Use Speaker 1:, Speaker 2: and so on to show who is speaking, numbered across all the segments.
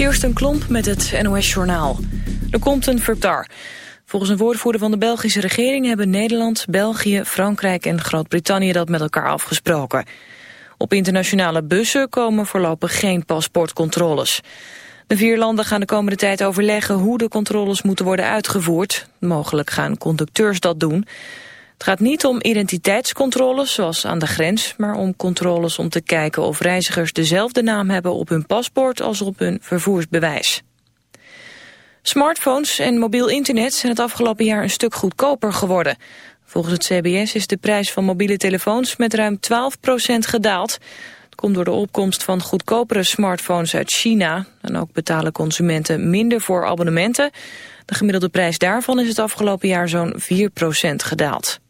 Speaker 1: een Klomp met het NOS-journaal. Er komt een vertar. Volgens een woordvoerder van de Belgische regering... hebben Nederland, België, Frankrijk en Groot-Brittannië dat met elkaar afgesproken. Op internationale bussen komen voorlopig geen paspoortcontroles. De vier landen gaan de komende tijd overleggen hoe de controles moeten worden uitgevoerd. Mogelijk gaan conducteurs dat doen... Het gaat niet om identiteitscontroles zoals aan de grens, maar om controles om te kijken of reizigers dezelfde naam hebben op hun paspoort als op hun vervoersbewijs. Smartphones en mobiel internet zijn het afgelopen jaar een stuk goedkoper geworden. Volgens het CBS is de prijs van mobiele telefoons met ruim 12% gedaald. Het komt door de opkomst van goedkopere smartphones uit China. En ook betalen consumenten minder voor abonnementen. De gemiddelde prijs daarvan is het afgelopen jaar zo'n 4% gedaald.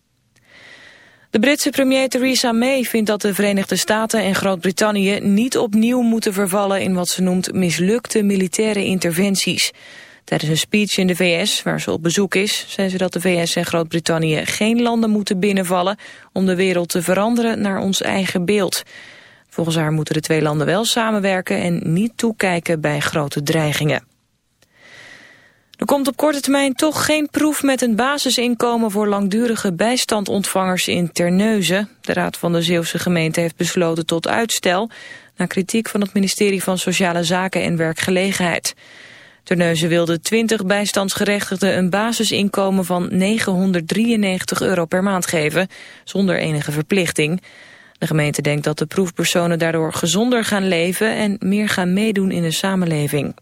Speaker 1: De Britse premier Theresa May vindt dat de Verenigde Staten en Groot-Brittannië niet opnieuw moeten vervallen in wat ze noemt mislukte militaire interventies. Tijdens een speech in de VS, waar ze op bezoek is, zei ze dat de VS en Groot-Brittannië geen landen moeten binnenvallen om de wereld te veranderen naar ons eigen beeld. Volgens haar moeten de twee landen wel samenwerken en niet toekijken bij grote dreigingen. Er komt op korte termijn toch geen proef met een basisinkomen voor langdurige bijstandontvangers in Terneuzen. De Raad van de Zeeuwse gemeente heeft besloten tot uitstel, na kritiek van het ministerie van Sociale Zaken en Werkgelegenheid. Terneuzen wilde 20 bijstandsgerechtigden een basisinkomen van 993 euro per maand geven, zonder enige verplichting. De gemeente denkt dat de proefpersonen daardoor gezonder gaan leven en meer gaan meedoen in de samenleving.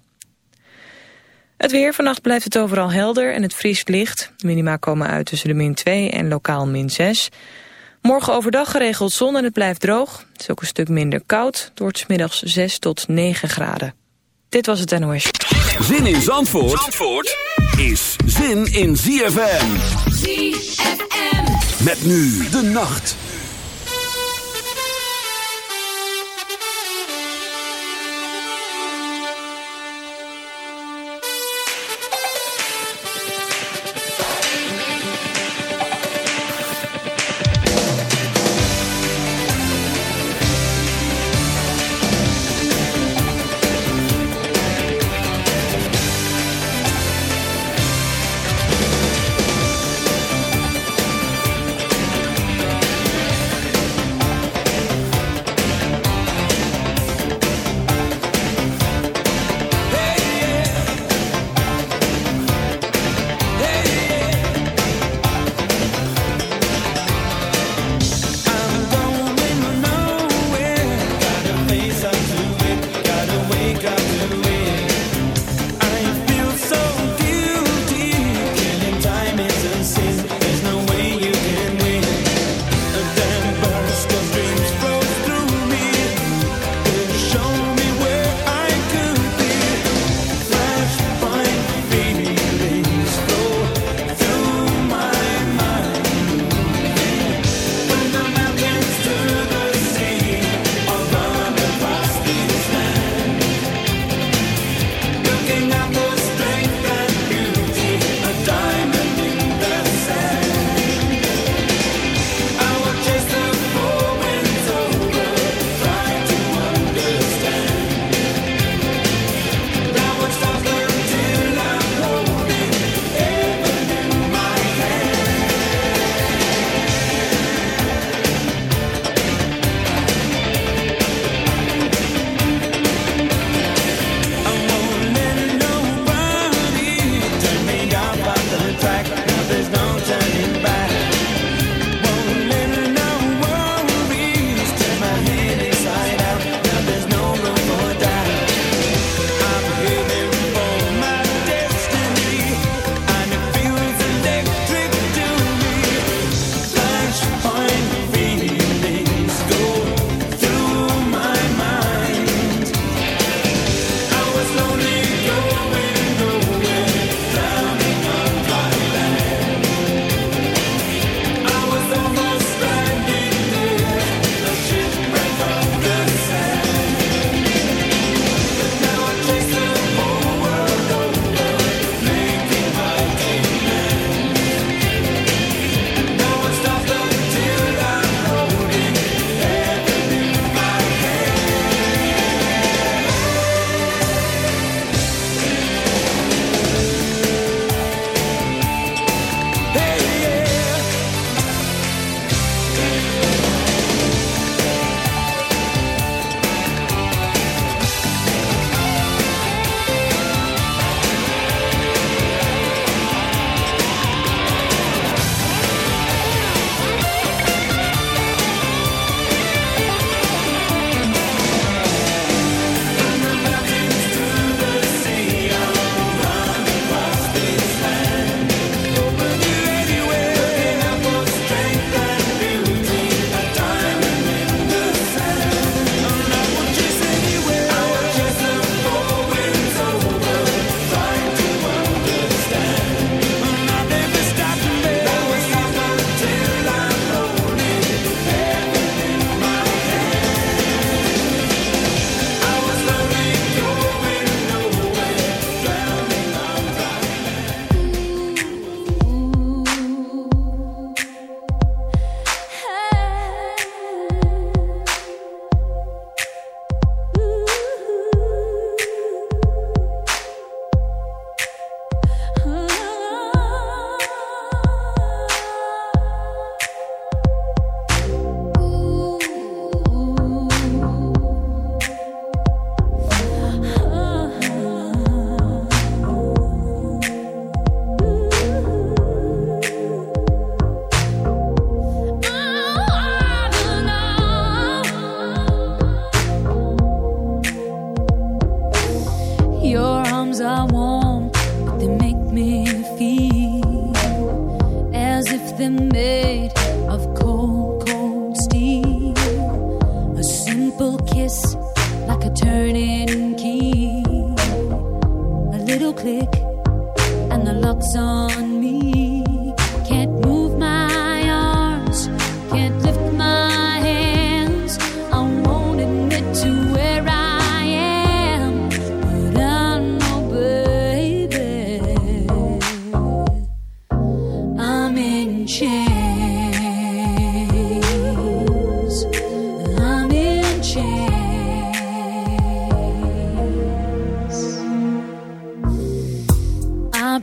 Speaker 1: Het weer, vannacht blijft het overal helder en het vriest licht. De minima komen uit tussen de min 2 en lokaal min 6. Morgen overdag geregeld zon en het blijft droog. Het is ook een stuk minder koud. Het wordt middags 6 tot 9 graden. Dit was het NOS.
Speaker 2: Zin in Zandvoort, Zandvoort is zin in ZFM. ZFM. Met nu de nacht.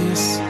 Speaker 3: peace.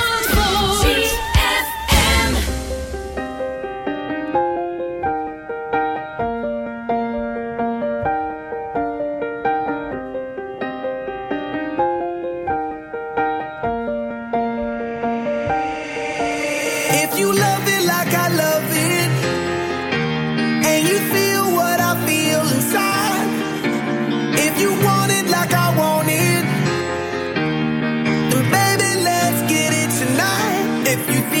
Speaker 3: If you feel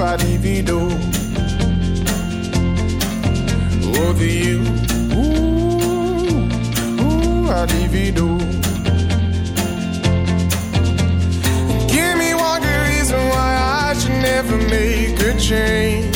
Speaker 4: I'd. Over you, ooh, ooh, I'd. Give me one good reason why I should never make a change.